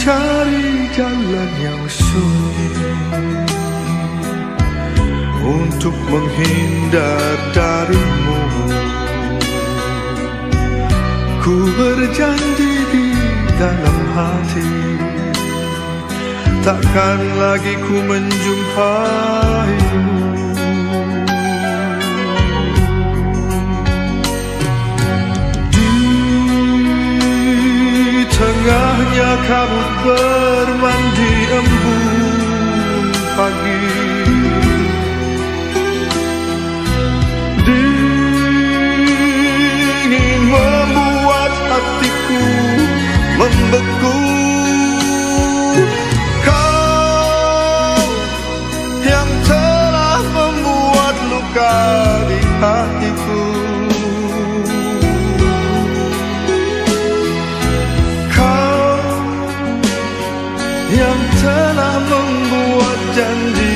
Cari jalan yang sunyi Untuk menghindar darimu. Ku berjanji di dalam hati Takkan lagi ku menjumpaimu tengahnya kabut bermandi embun pagi. Dingin membuat hatiku membeku. Kau yang telah membuat luka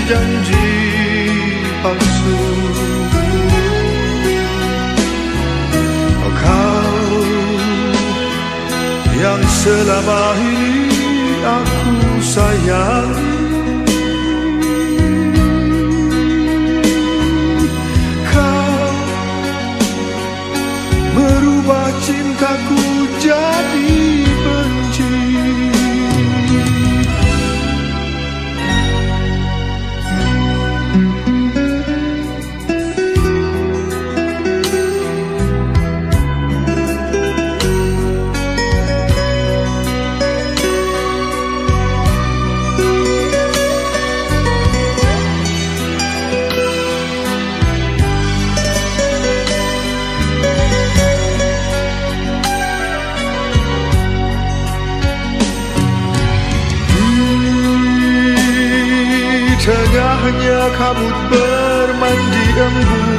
janji-janji palsu. Kau yang selama ini aku sayangi. Kau merubah cintaku jadi kabut bermandi embun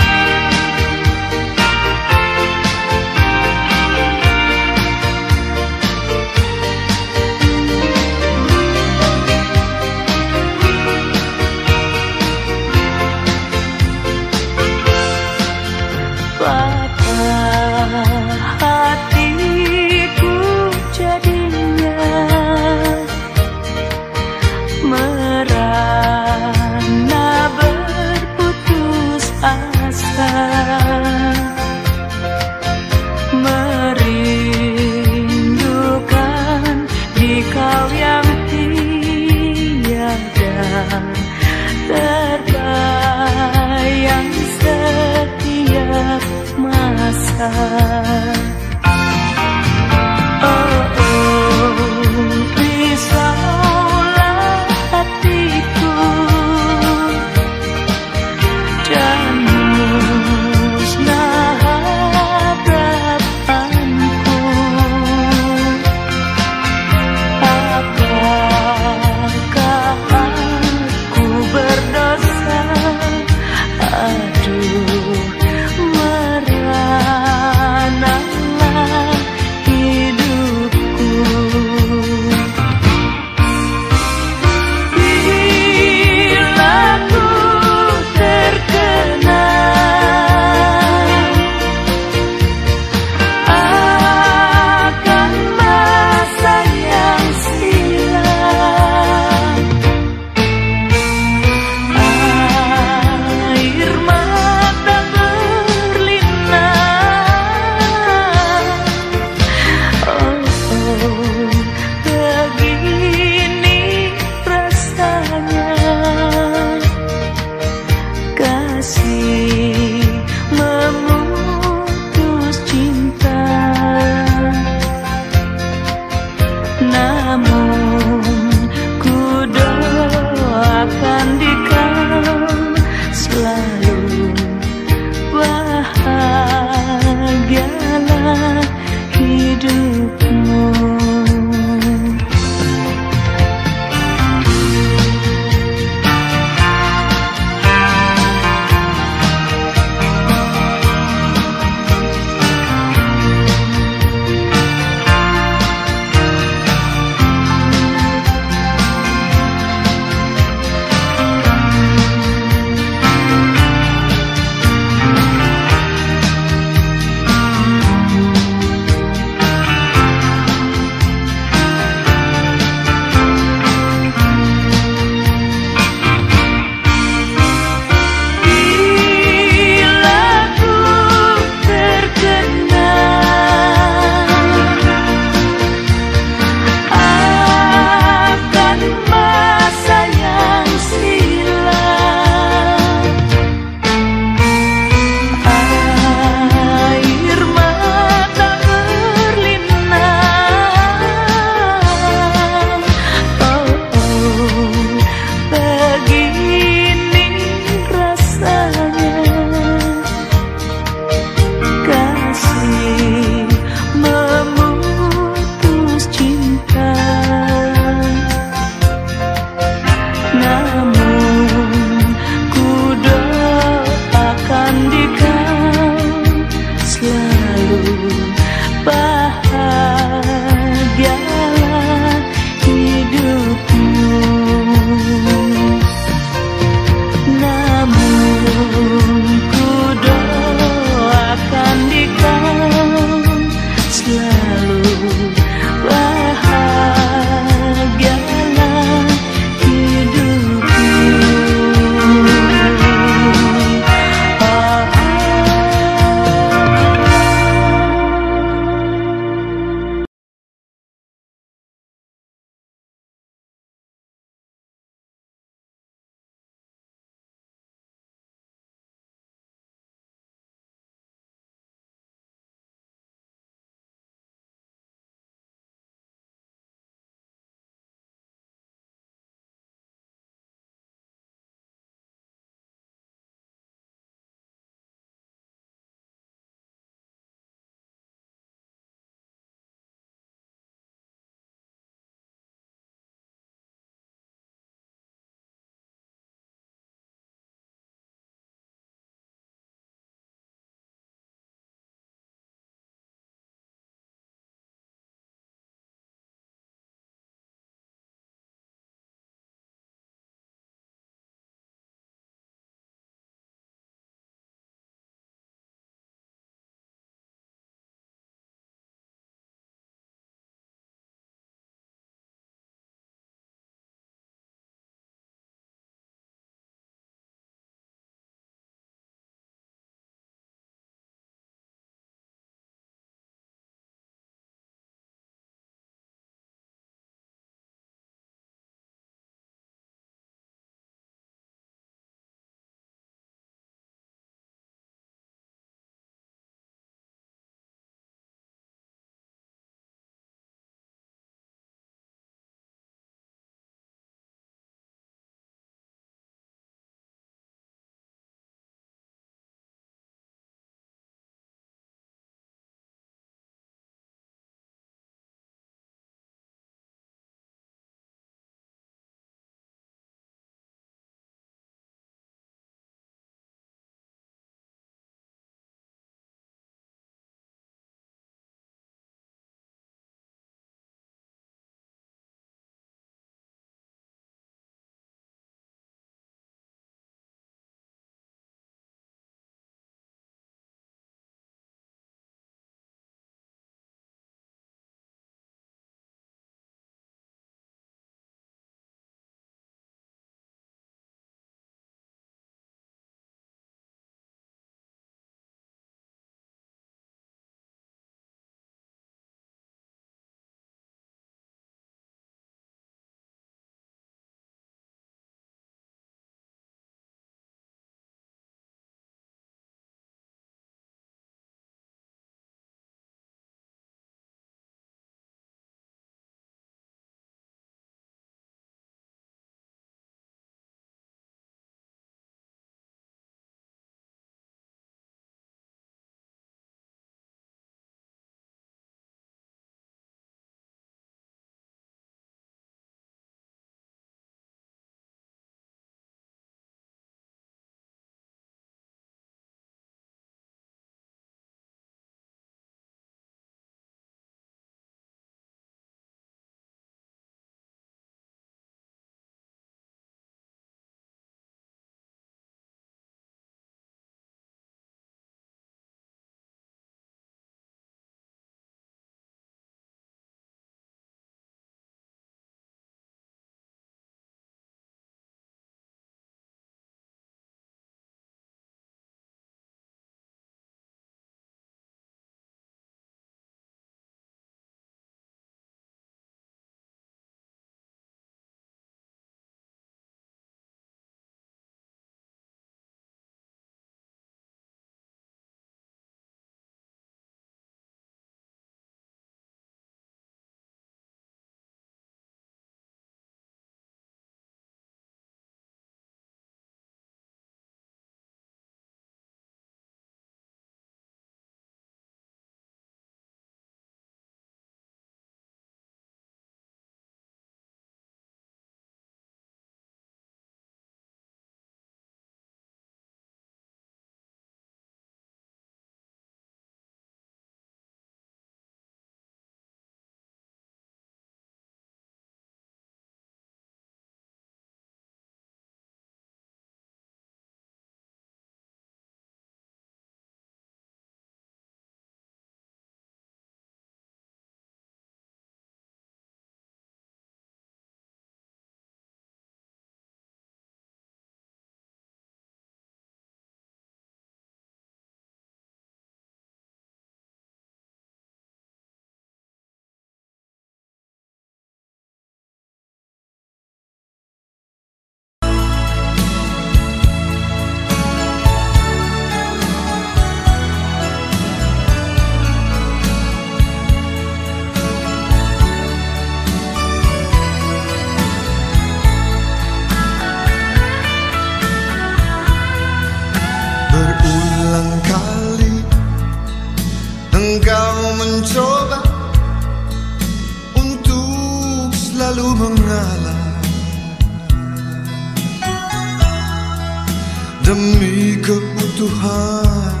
Kebutuhan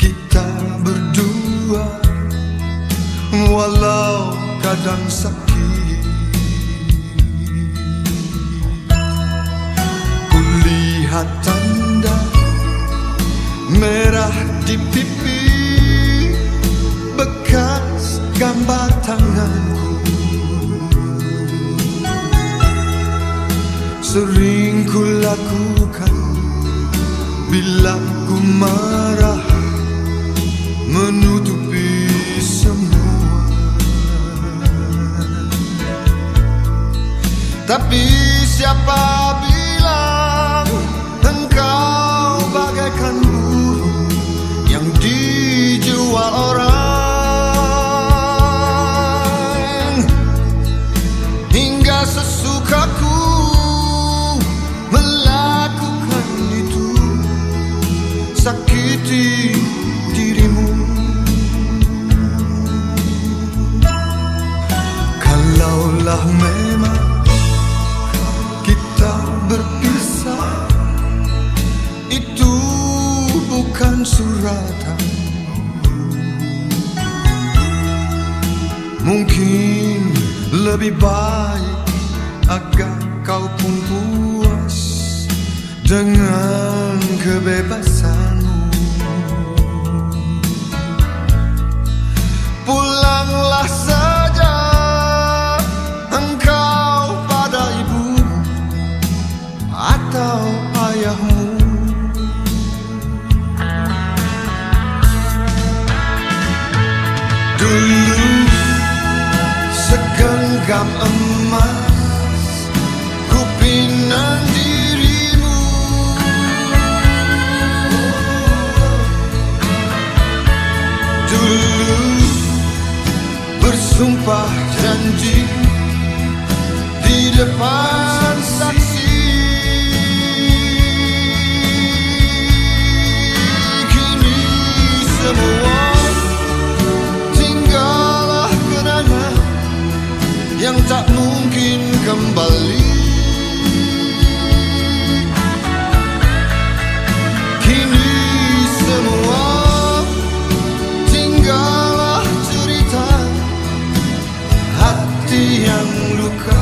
kita berdua Walau kadang sakit. Kulihat tanda merah di pipi Bekas gambar tanganku. Sering ku lakukan Bila ku marah Menutupi semua. Tapi siapa bilang Engkau bagaikan burung Yang dijual orang? Hingga sesukaku Kalaulah memang kita berpisah. Itu bukan suratan. Mungkin lebih baik agar kau pun puas dengan kebebasanmu. Pulanglah segenggam emas ku pinang dirimu. Dulu bersumpah janji di depan saksi. Kini semua yang tak mungkin kembali. Kini semua tinggallah cerita hati yang luka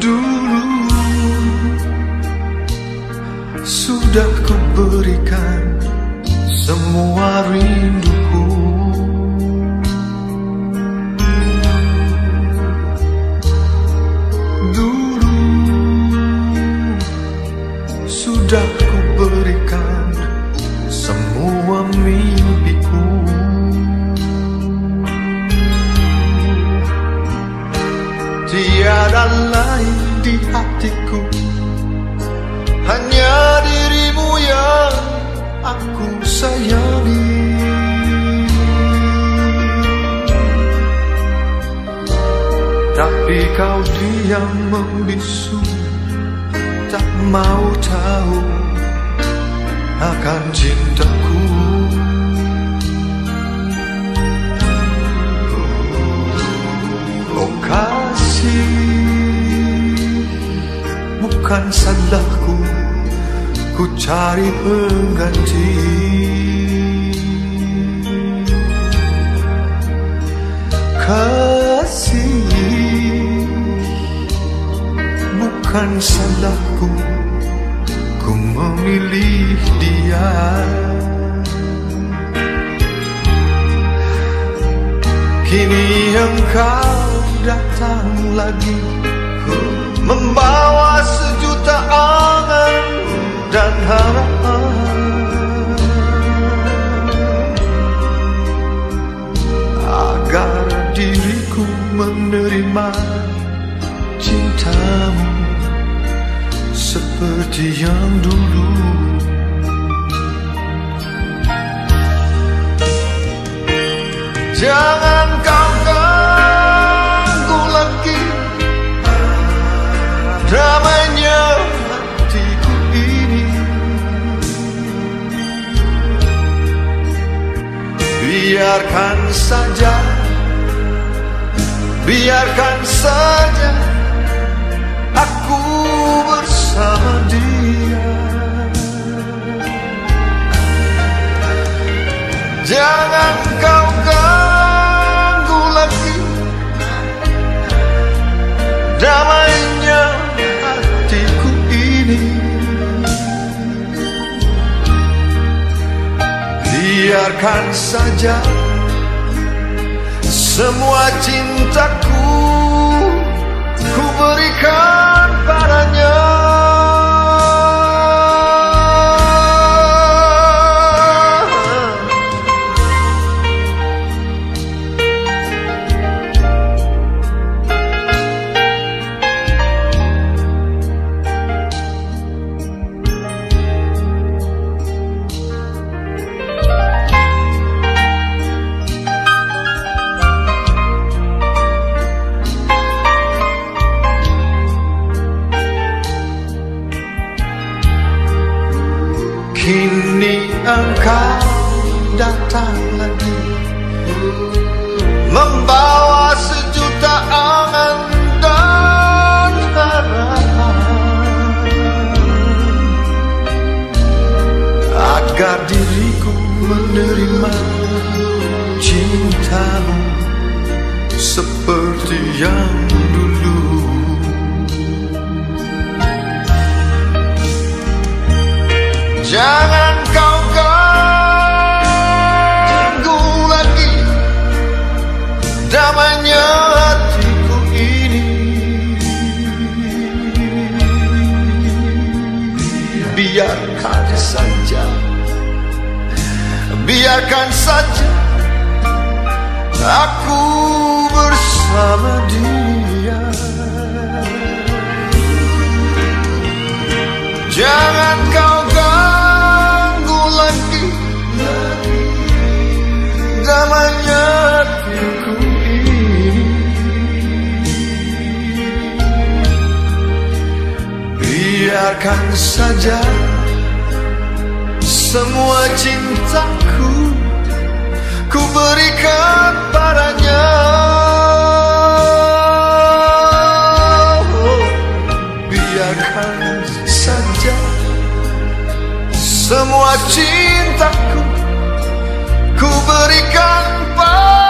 dulu Sudah kuberikan semua rindu. Biarkan saja Semua cintaku Ku berikan padanya yang dulu. Jangan kau ganggu lagi Damainya hatiku ini. Biarkan saja Biarkan saja Aku bersama dia. Jangan kau ganggu lagi. Damainya hatiku ini. Biarkan saja Semua cintaku Ku berikan padanya Semua cintaku Ku berikan padanya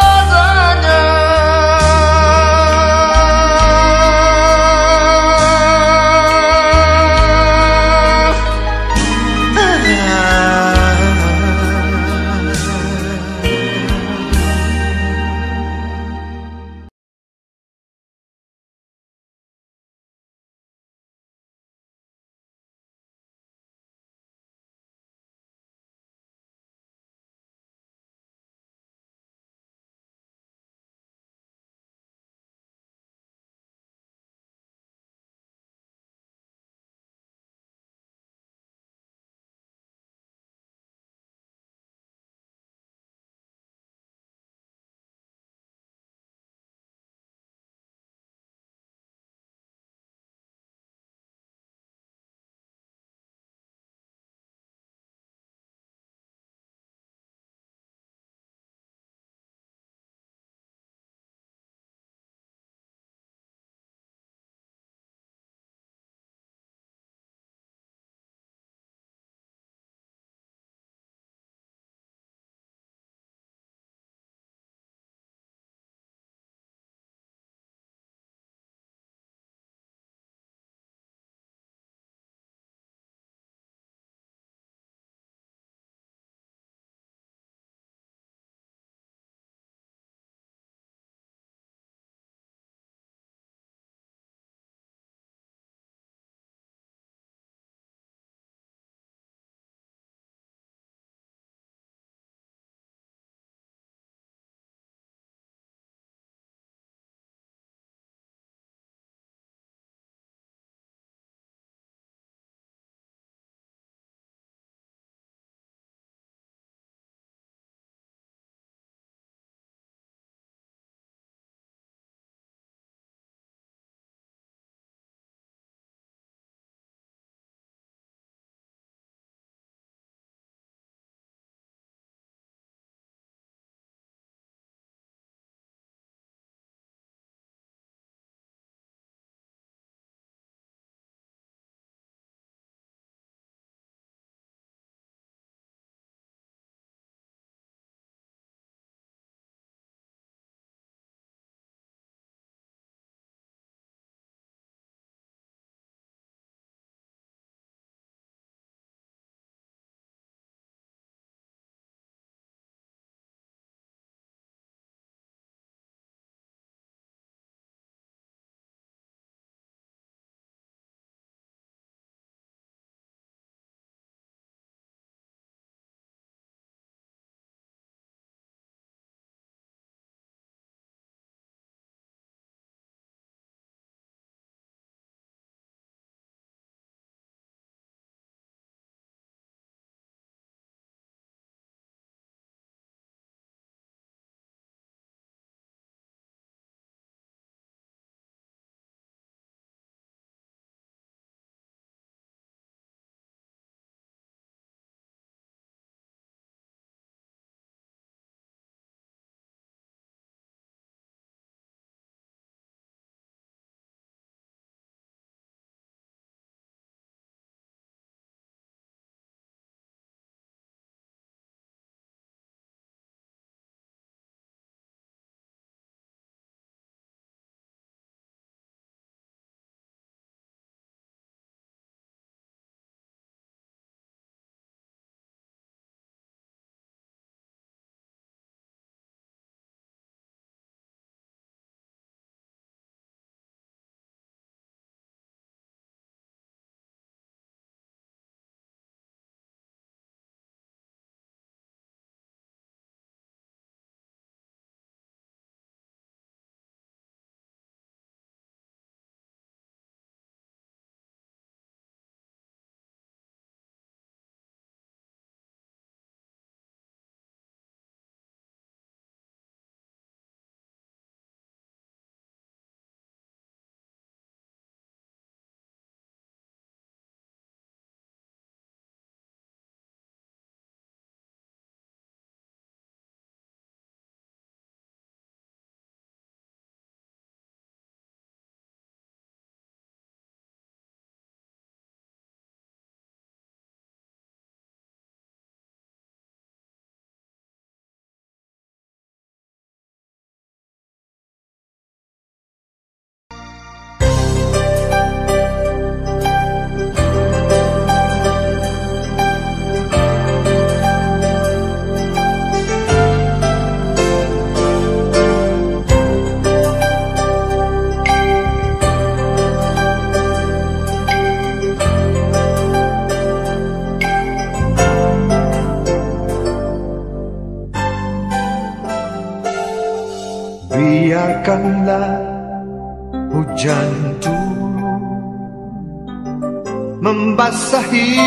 Membasahi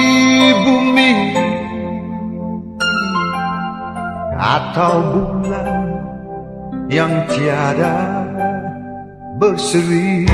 bumi Atau bulan yang tiada berseri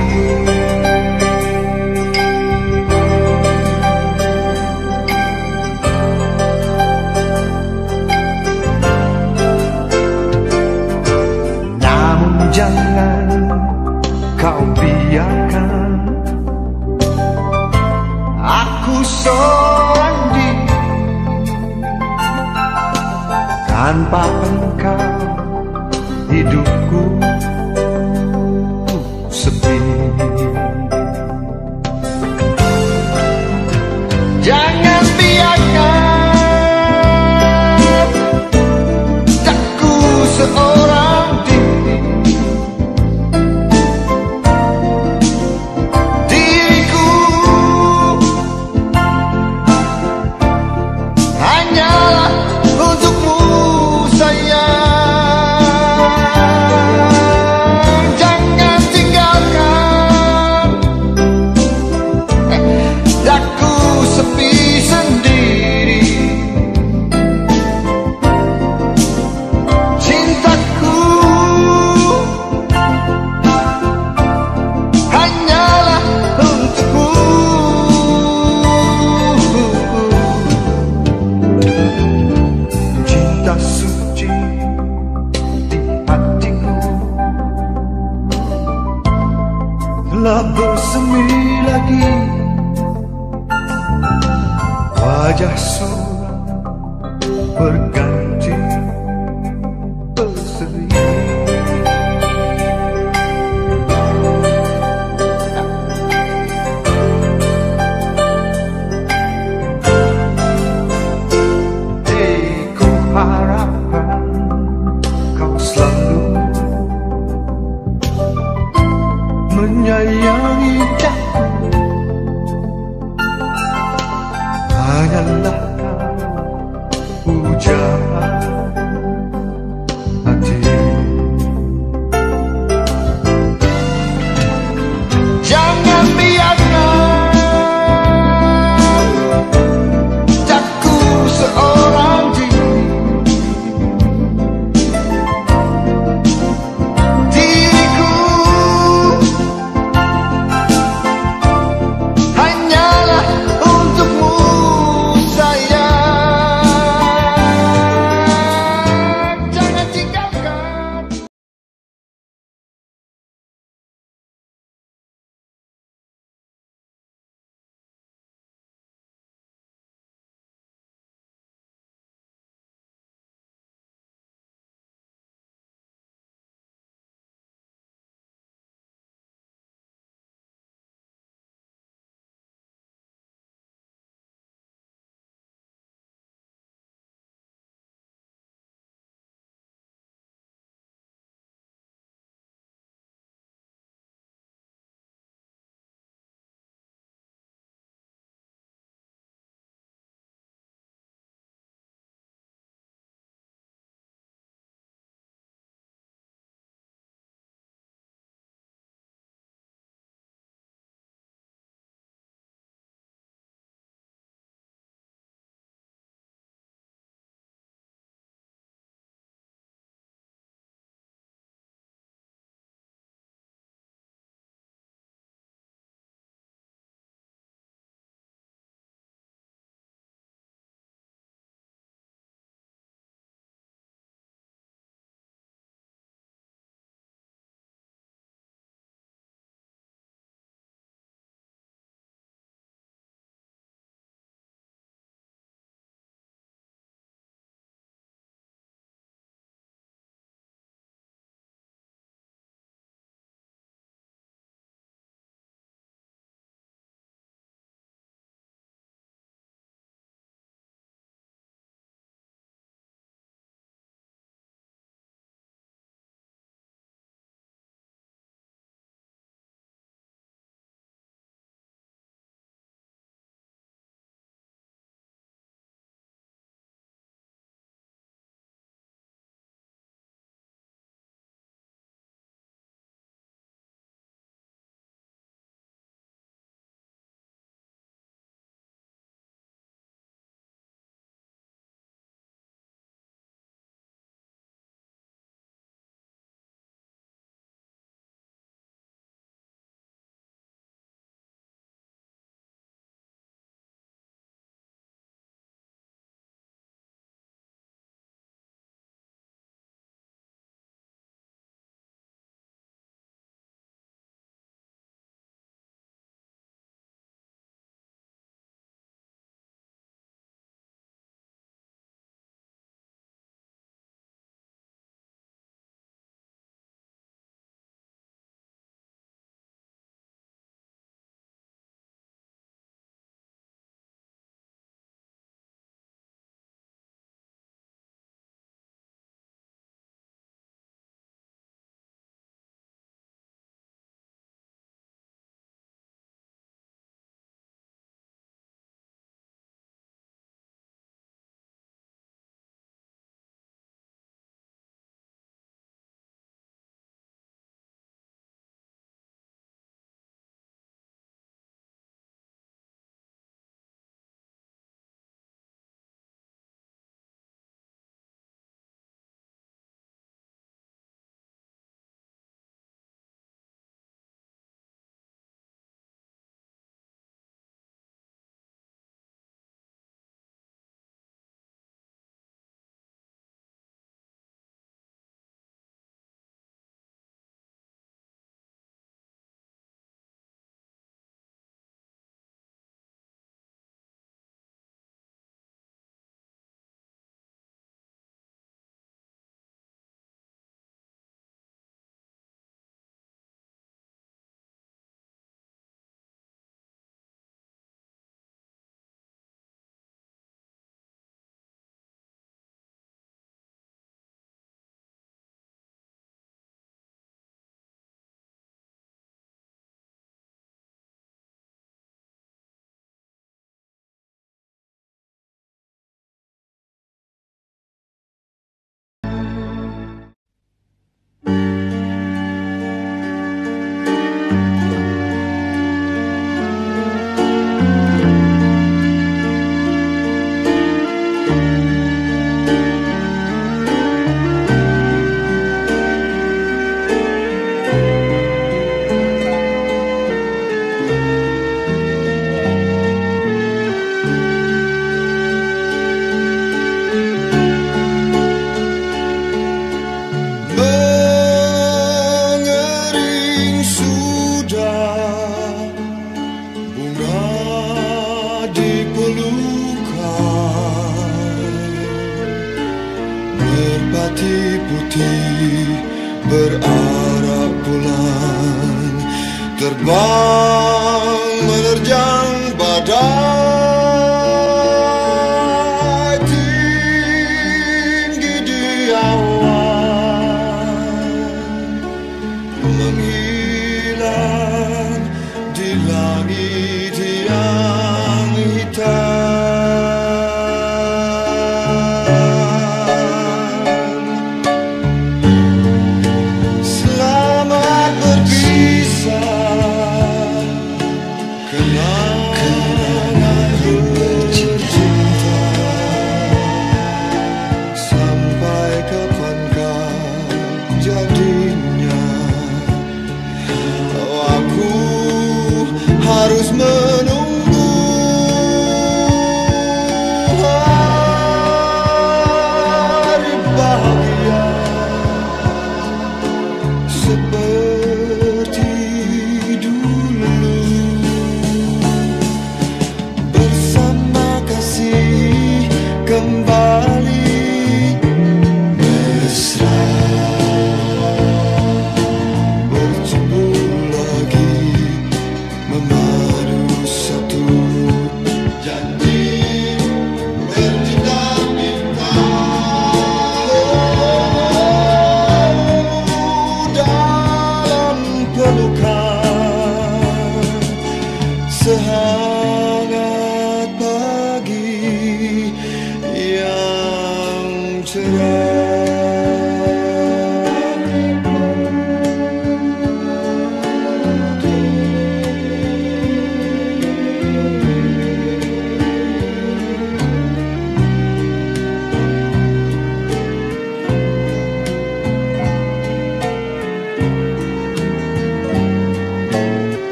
dalam pelukan